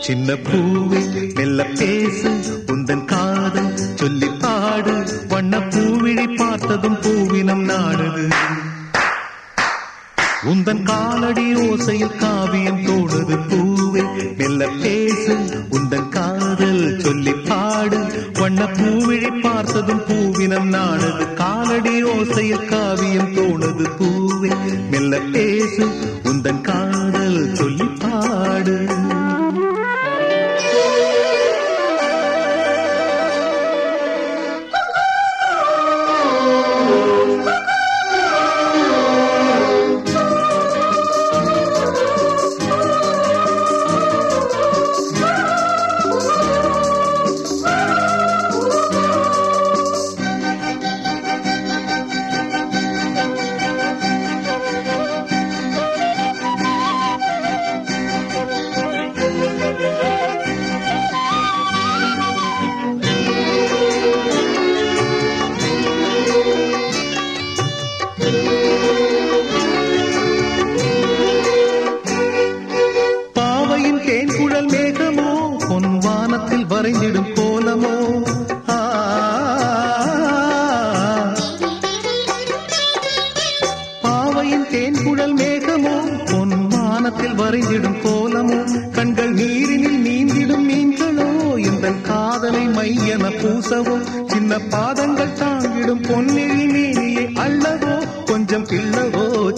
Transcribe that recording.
சின்ன பூவே மெல்ல பேசு உந்தன் காதல் சொல்லி பாடு. வண்ண பூவிழி பார்த்ததும் பூவினம் நாடுது. உந்தன் காலடி ஓசையில் காவியம் தோடுது. வண்ண பூவிழி பார்த்ததும் பூவினம் நாடுது காலடி ஓசையில் காவியம் தோணது பூவே. மெல்ல பேசு உந்தன் கால வானத்தில் வரைந்திடும் கோலமோ? பாவையின் தேன் குழல் மேகமோ? பொன் வானத்தில் வரைந்திடும் கோலமோ? கண்கள் நீரினில் நீந்திடும் மீன்களோ? இந்த காதலை மையன பூசவோ? சின்ன பாதங்கள் தாங்கிடும் பொன்னிழி மேனியை அள்ளவோ கொஞ்சம் பிள்ளை